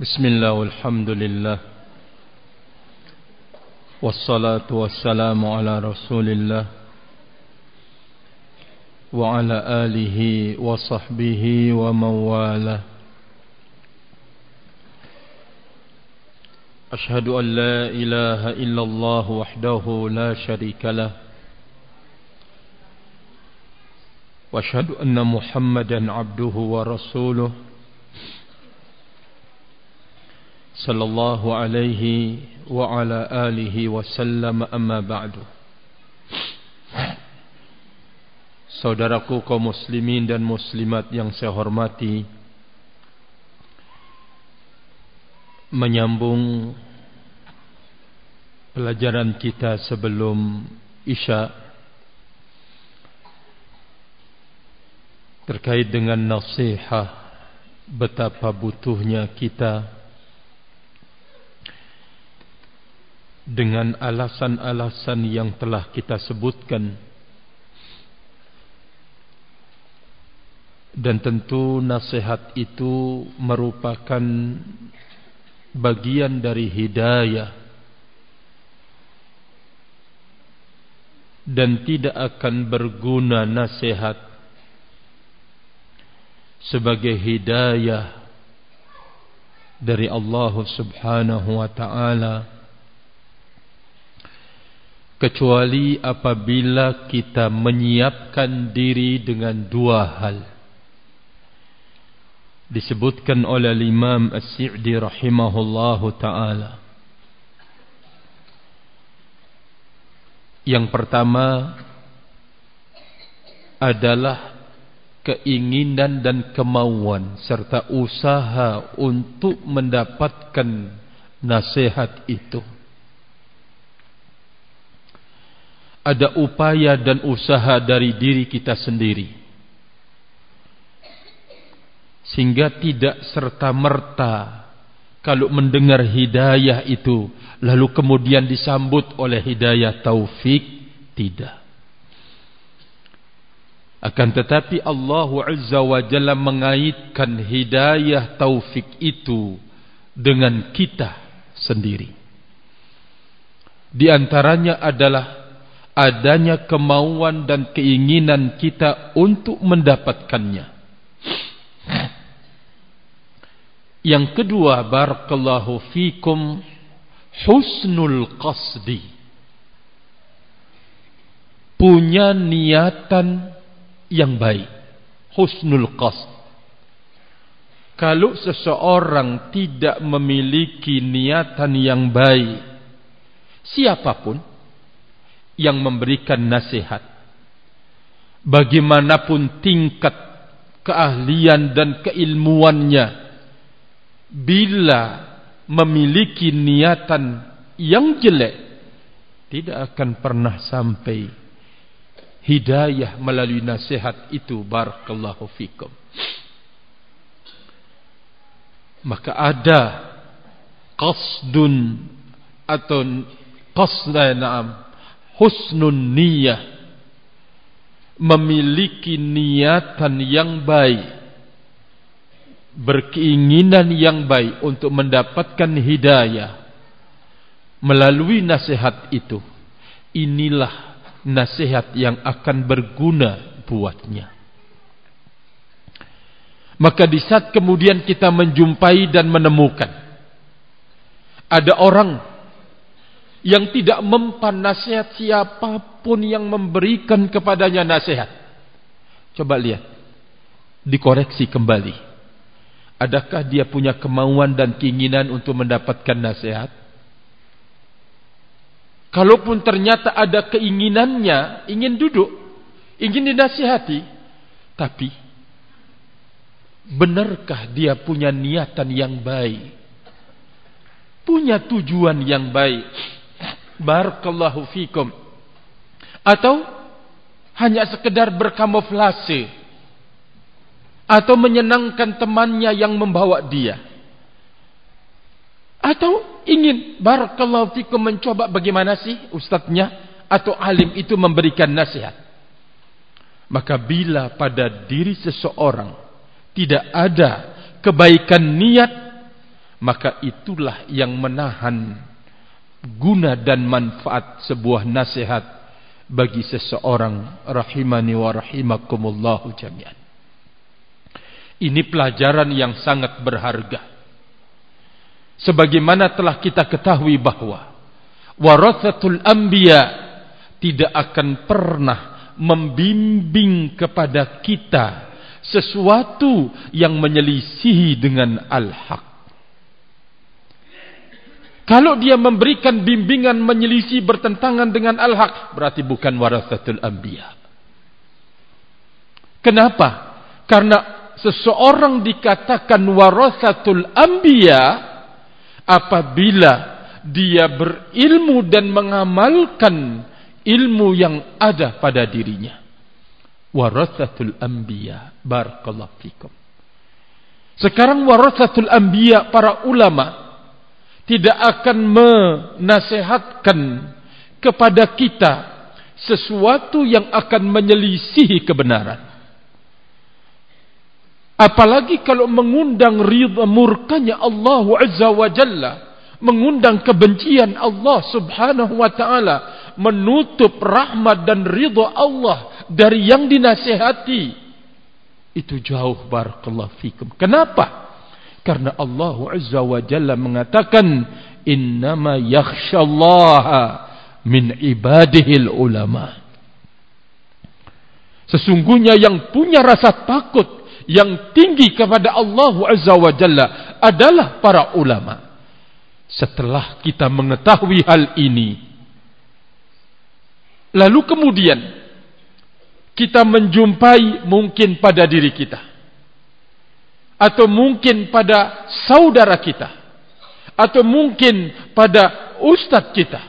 بسم الله والحمد لله والصلاة والسلام على رسول الله وعلى آله وصحبه ومن والاه أشهد أن لا إله إلا الله وحده لا شريك له. وأشهد أن محمدا عبده ورسوله. صلى الله عليه وعلى آله وسلم أما بعد Saudaraku kaum muslimin dan muslimat yang saya hormati Menyambung Pelajaran kita sebelum Isya Terkait dengan nasihat Betapa butuhnya kita dengan alasan-alasan yang telah kita sebutkan. Dan tentu nasihat itu merupakan bagian dari hidayah. Dan tidak akan berguna nasihat sebagai hidayah dari Allah Subhanahu wa taala kecuali apabila kita menyiapkan diri dengan dua hal. Disebutkan oleh Imam As-Sa'di rahimahullahu taala. Yang pertama adalah keinginan dan kemauan serta usaha untuk mendapatkan nasihat itu ada upaya dan usaha dari diri kita sendiri. Sehingga tidak serta merta kalau mendengar hidayah itu lalu kemudian disambut oleh hidayah taufik tidak. Akan tetapi Allah Azza wa Jalla mengaitkan hidayah taufik itu dengan kita sendiri. Di antaranya adalah adanya kemauan dan keinginan kita untuk mendapatkannya. Yang kedua, barakallahu fikum husnul qasdi. Punya niatan yang baik. Husnul qasd. Kalau seseorang tidak memiliki niatan yang baik, siapa pun yang memberikan nasihat. Bagaimanapun tingkat keahlian dan keilmuannya, bila memiliki niatan yang jelek, tidak akan pernah sampai hidayah melalui nasihat itu. Barakallahu fikum. Maka ada qasdun atau qasda na'am husnun niyah. Memiliki niatan yang baik. Berkeinginan yang baik untuk mendapatkan hidayah. Melalui nasihat itu inilah nasihat yang akan berguna buatnya. Maka di saat kemudian kita menjumpai dan menemukan ada orang yang tidak mempan nasihat siapa pun yang memberikan kepadanya nasihat. Coba lihat. Dikoreksi kembali. Adakah dia punya kemauan dan keinginan untuk mendapatkan nasihat? Kalaupun ternyata ada keinginannya, ingin duduk, ingin dinasihati, tapi benarkah dia punya niatan yang baik? Punya tujuan yang baik? Barakallahu fikum. Atau hanya sekedar berkamuflase. Atau menyenangkan temannya yang membawa dia. Atau ingin barakallahu fikum mencoba bagaimana sih ustadznya atau alim itu memberikan nasihat. Maka bila pada diri seseorang tidak ada kebaikan niat, maka itulah yang menahan guna dan manfaat sebuah nasihat bagi seseorang rahimani wa rahimakumullahu jami'an. Ini pelajaran yang sangat berharga. Sebagaimana telah kita ketahui bahwa warathatul anbiya tidak akan pernah membimbing kepada kita sesuatu yang menyelisihi dengan al-haq. Kalau dia memberikan bimbingan menyelisih bertentangan dengan al-haq, berarti bukan warathatul anbiya. Kenapa? Karena seseorang dikatakan warathatul anbiya apabila dia berilmu dan mengamalkan ilmu yang ada pada dirinya. Warathatul anbiya barakallahu fikum. Sekarang warathatul anbiya para ulama tidak akan menasehatkan kepada kita sesuatu yang akan menyelisihi kebenaran. Apalagi kalau mengundang ridha murkanya Allah Azza wa Jalla, mengundang kebencian Allah Subhanahu wa taala, menutup rahmat dan ridha Allah dari yang dinasehati. Itu jauh barakallahu fikum. Kenapa? Karena Allah Azza wa Jalla mengatakan innama yakhshallaha min ibadihil ulama. Sesungguhnya yang punya rasa takut yang tinggi kepada Allah Azza wa Jalla adalah para ulama. Setelah kita mengetahui hal ini, lalu kemudian kita menjumpai mungkin pada diri kita atau mungkin pada saudara kita. Atau mungkin pada ustadz kita.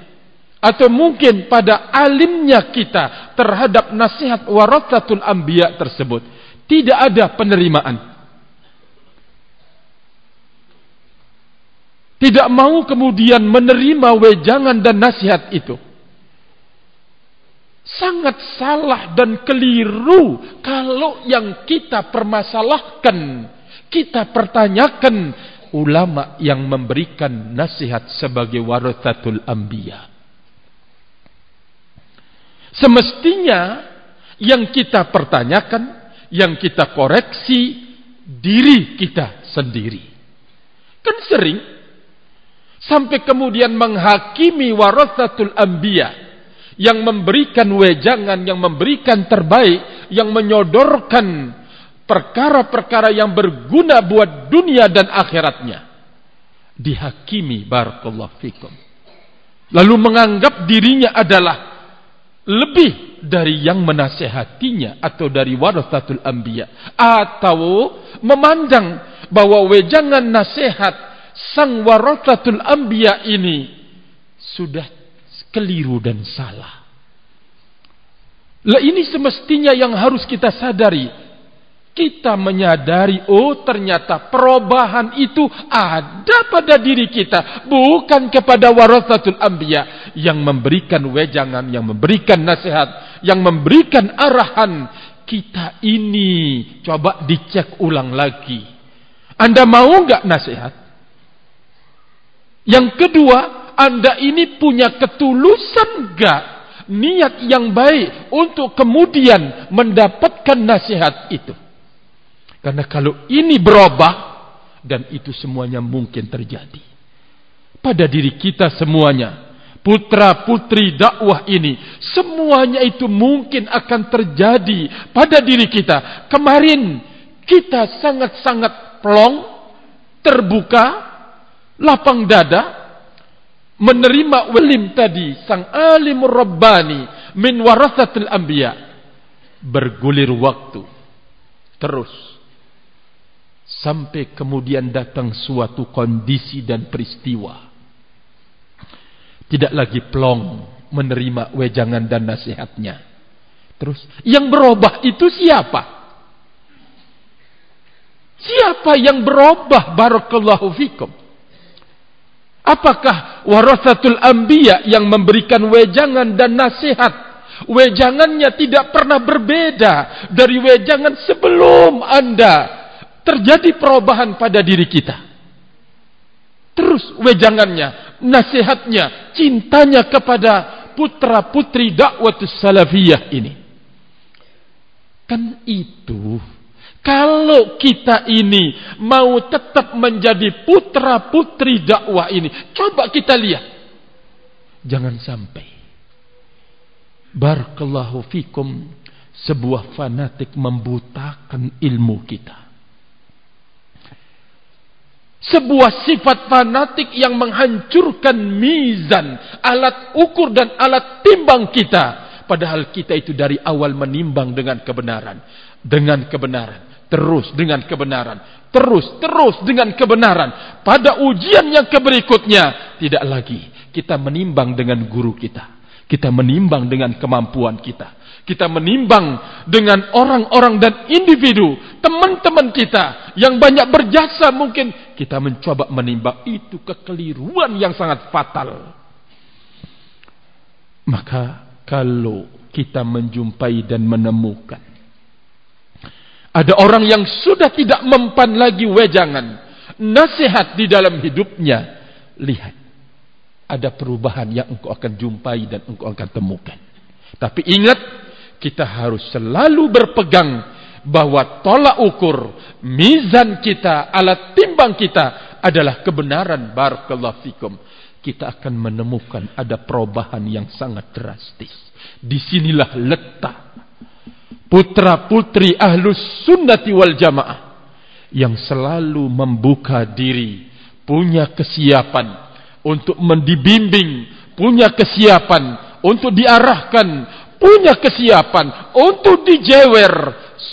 Atau mungkin pada alimnya kita terhadap nasihat warathatul anbiya tersebut. Tidak ada penerimaan. Tidak mau kemudian menerima wejangan dan nasihat itu. Sangat salah dan keliru kalau yang kita permasalahkan kita pertanyakan ulama yang memberikan nasihat sebagai warathatul anbiya. Semestinya yang kita pertanyakan, yang kita koreksi diri kita sendiri. Kan sering sampai kemudian menghakimi warathatul anbiya yang memberikan wejangan, yang memberikan terbaik, yang menyodorkan perkara-perkara yang berguna buat dunia dan akhiratnya. Dihakimi barakallahu fikum. Lalu menganggap dirinya adalah lebih dari yang menasehatinya atau dari warathatul anbiya. Atau memandang bahwa wejangan nasihat sang warathatul anbiya ini sudah keliru dan salah. Lah ini semestinya yang harus kita sadari kita menyadari, oh ternyata perubahan itu ada pada diri kita. Bukan kepada warathatul anbiya yang memberikan wejangan, yang memberikan nasihat, yang memberikan arahan. Kita ini coba dicek ulang lagi. Anda mau nggak nasihat? Yang kedua, Anda ini punya ketulusan nggak? Niat yang baik untuk kemudian mendapatkan nasihat itu. Karena kalau ini berubah dan itu semuanya mungkin terjadi pada diri kita semuanya. Putra putri dakwah ini semuanya itu mungkin akan terjadi pada diri kita. Kemarin kita sangat-sangat plong, terbuka, lapang dada menerima welim tadi sang alim rabbani min warasatil anbiya bergulir waktu terus sampai kemudian datang suatu kondisi dan peristiwa. Tidak lagi plong menerima wejangan dan nasihatnya. Terus yang berubah itu siapa? Siapa yang berubah barakallahu fikum? Apakah warasatul anbiya yang memberikan wejangan dan nasihat? Wejangannya tidak pernah berbeda dari wejangan sebelum Anda terjadi perubahan pada diri kita. wejangannya, nasihatnya, cintanya kepada putra putri dakwatus salafiyah ini. Kan itu kalau kita ini mau tetap menjadi putra putri dakwah ini, coba kita lihat. Jangan sampai barakallahu fikum sebuah fanatik membutakan ilmu kita. Sebuah sifat fanatik yang menghancurkan mizan, alat ukur dan alat timbang kita. Padahal kita itu dari awal menimbang dengan kebenaran. Dengan kebenaran terus dengan kebenaran, terus terus dengan kebenaran. Pada ujian yang keberikutnya tidak lagi kita menimbang dengan guru kita. Kita menimbang dengan kemampuan kita. Kita menimbang dengan orang-orang dan individu, teman-teman kita yang banyak berjasa mungkin kita mencoba menimbang itu kekeliruan yang sangat fatal. Maka kalau kita menjumpai dan menemukan ada orang yang sudah tidak mempan lagi wejangan. Nasihat di dalam hidupnya. Lihat. Ada perubahan yang engkau akan jumpai dan engkau akan temukan. Tapi ingat. Kita harus selalu berpegang. Bahwa tolak ukur. Mizan kita. Alat timbang kita. Adalah kebenaran. Barakallahu fikum. Kita akan menemukan ada perubahan yang sangat drastis. Di sinilah letak putra-putri ahlus sunnati wal jamaah yang selalu membuka diri, punya kesiapan untuk mendibimbing, punya kesiapan untuk diarahkan, punya kesiapan untuk dijewer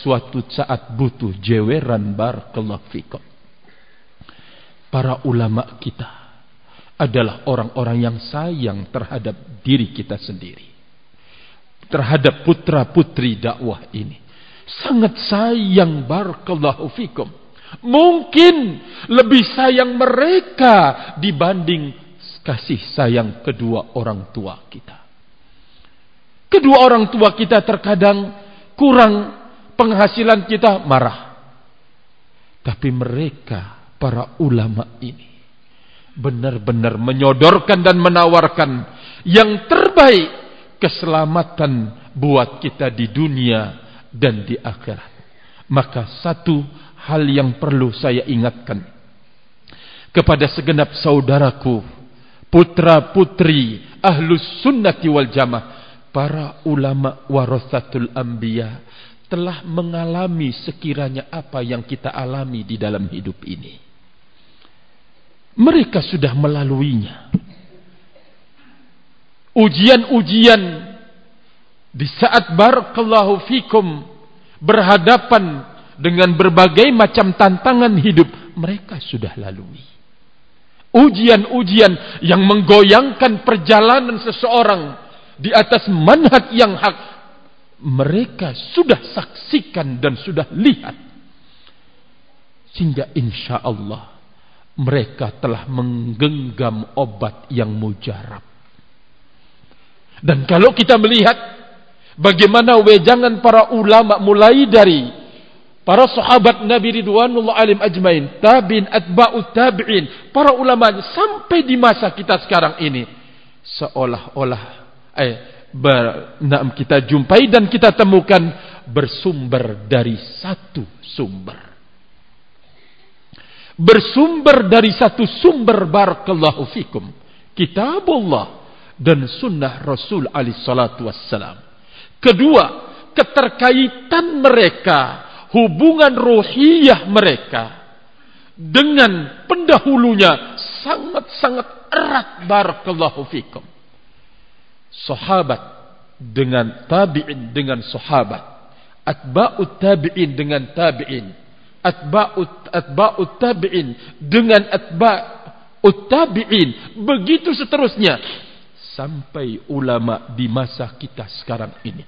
suatu saat butuh jeweran barakallahu fikum. Para ulama kita adalah orang-orang yang sayang terhadap diri kita sendiri terhadap putra-putri dakwah ini. Sangat sayang barakallahu fikum. Mungkin lebih sayang mereka dibanding kasih sayang kedua orang tua kita. Kedua orang tua kita terkadang kurang penghasilan kita marah. Tapi mereka para ulama ini benar-benar menyodorkan dan menawarkan yang terbaik keselamatan buat kita di dunia dan di akhirat. Maka satu hal yang perlu saya ingatkan kepada segenap saudaraku, putra-putri ahlus sunnati wal jamaah, para ulama warasatul anbiya telah mengalami sekiranya apa yang kita alami di dalam hidup ini. Mereka sudah melaluinya ujian-ujian di saat barakallahu fikum berhadapan dengan berbagai macam tantangan hidup mereka sudah lalui. Ujian-ujian yang menggoyangkan perjalanan seseorang di atas manhaj yang hak mereka sudah saksikan dan sudah lihat. Sehingga insya Allah mereka telah menggenggam obat yang mujarab. Dan kalau kita melihat bagaimana wejangan para ulama mulai dari para sahabat Nabi Ridwanullah alim ajmain, tabi'in, atba'ut tabi'in, para ulama sampai di masa kita sekarang ini seolah-olah eh ber, nah, kita jumpai dan kita temukan bersumber dari satu sumber. Bersumber dari satu sumber barakallahu fikum. Kitabullah dan sunnah Rasul alaihi salatu wassalam. Kedua, keterkaitan mereka, hubungan ruhiyah mereka dengan pendahulunya sangat-sangat erat barakallahu fikum. Sahabat dengan tabi'in dengan sahabat, atba'ut tabi'in dengan tabi'in, atba'ut atba'ut tabi'in dengan atba'ut tabi'in, begitu seterusnya sampai ulama di masa kita sekarang ini.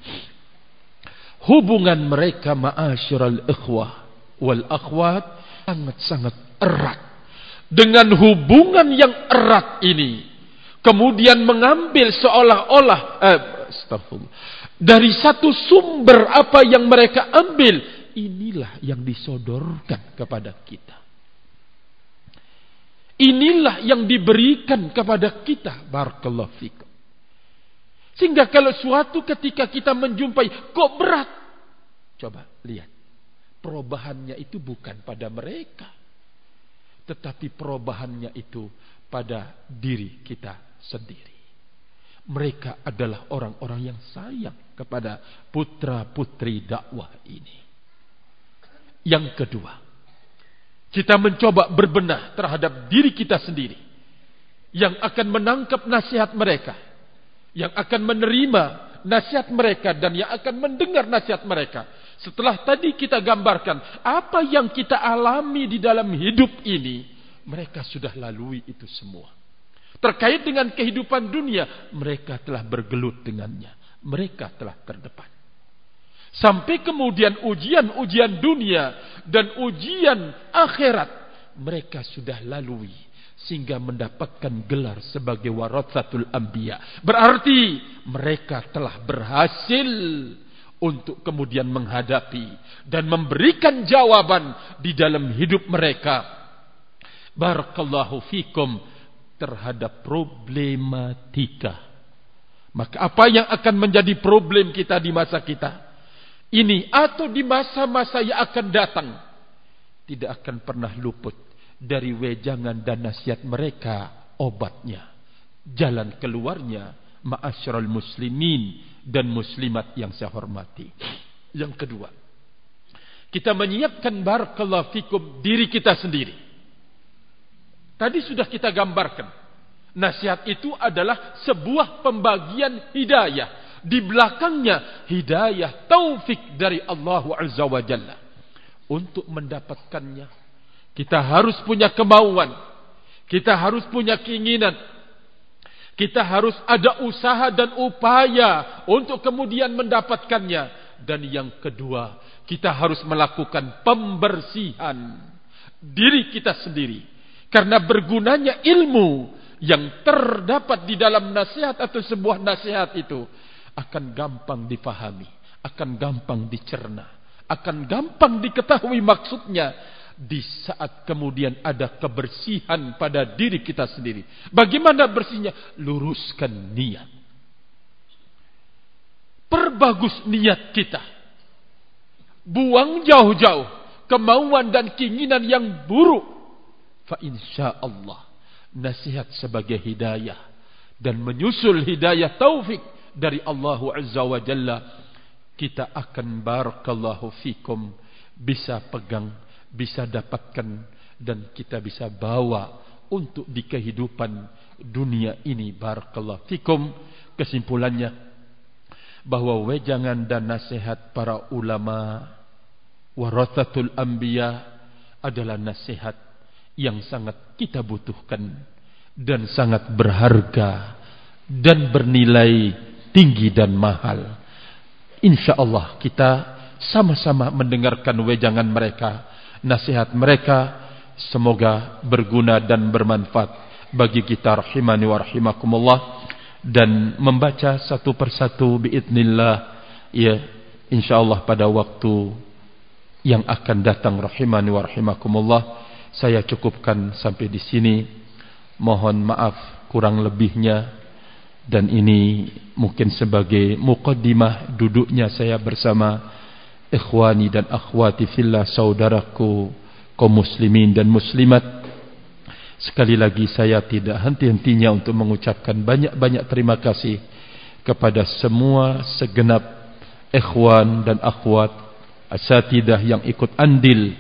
Hubungan mereka ma'asyiral ikhwah wal akhwat sangat-sangat erat. Dengan hubungan yang erat ini, kemudian mengambil seolah-olah eh, dari satu sumber apa yang mereka ambil, inilah yang disodorkan kepada kita. Inilah yang diberikan kepada kita. Barakallahu fikum. Sehingga kalau suatu ketika kita menjumpai kok berat. Coba lihat. Perubahannya itu bukan pada mereka. Tetapi perubahannya itu pada diri kita sendiri. Mereka adalah orang-orang yang sayang kepada putra-putri dakwah ini. Yang kedua, kita mencoba berbenah terhadap diri kita sendiri yang akan menangkap nasihat mereka, yang akan menerima nasihat mereka dan yang akan mendengar nasihat mereka. Setelah tadi kita gambarkan apa yang kita alami di dalam hidup ini, mereka sudah lalui itu semua. Terkait dengan kehidupan dunia, mereka telah bergelut dengannya. Mereka telah terdepan. Sampai kemudian ujian-ujian dunia dan ujian akhirat mereka sudah lalui sehingga mendapatkan gelar sebagai warathatul anbiya. Berarti mereka telah berhasil untuk kemudian menghadapi dan memberikan jawaban di dalam hidup mereka. Barakallahu fikum terhadap problematika. Maka apa yang akan menjadi problem kita di masa kita? ini atau di masa-masa yang akan datang tidak akan pernah luput dari wejangan dan nasihat mereka obatnya jalan keluarnya ma'asyiral muslimin dan muslimat yang saya hormati yang kedua kita menyiapkan barakallahu fikum diri kita sendiri tadi sudah kita gambarkan nasihat itu adalah sebuah pembagian hidayah di belakangnya hidayah taufik dari Allah Azza wa Jalla. Untuk mendapatkannya, kita harus punya kemauan. Kita harus punya keinginan. Kita harus ada usaha dan upaya untuk kemudian mendapatkannya. Dan yang kedua, kita harus melakukan pembersihan diri kita sendiri. Karena bergunanya ilmu yang terdapat di dalam nasihat atau sebuah nasihat itu akan gampang dipahami, akan gampang dicerna, akan gampang diketahui maksudnya di saat kemudian ada kebersihan pada diri kita sendiri. Bagaimana bersihnya? Luruskan niat. Perbagus niat kita. Buang jauh-jauh kemauan dan keinginan yang buruk. Fa insya Allah nasihat sebagai hidayah dan menyusul hidayah taufik dari Allah Azza wa Jalla kita akan barakallahu fikum bisa pegang, bisa dapatkan dan kita bisa bawa untuk di kehidupan dunia ini. Barakallahu fikum. Kesimpulannya bahwa wejangan dan nasihat para ulama warathatul anbiya adalah nasihat yang sangat kita butuhkan dan sangat berharga dan bernilai tinggi dan mahal. Insya Allah kita sama-sama mendengarkan wejangan mereka, nasihat mereka. Semoga berguna dan bermanfaat bagi kita rahimani wa rahimakumullah dan membaca satu persatu biidnillah ya insyaallah pada waktu yang akan datang rahimani wa rahimakumullah saya cukupkan sampai di sini. Mohon maaf kurang lebihnya. Dan ini mungkin sebagai mukaddimah duduknya saya bersama ikhwani dan akhwati fillah saudaraku kaum muslimin dan muslimat. Sekali lagi saya tidak henti-hentinya untuk mengucapkan banyak-banyak terima kasih kepada semua segenap ikhwan dan akhwat asatidah yang ikut andil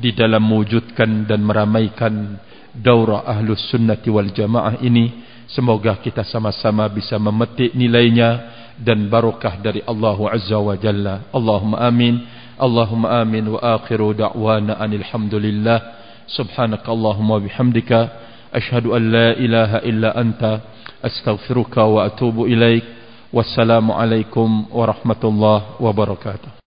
di dalam mewujudkan dan meramaikan daurah ahlus sunnati wal jamaah ini Semoga kita sama-sama bisa memetik nilainya dan barokah dari Allah Azza wa Jalla. Allahumma amin. Allahumma amin wa akhiru da'wana anil hamdulillah. Subhanakallahumma bihamdika ashhadu an la ilaha illa anta astaghfiruka wa atubu ilaik. Wassalamu alaikum warahmatullahi wabarakatuh.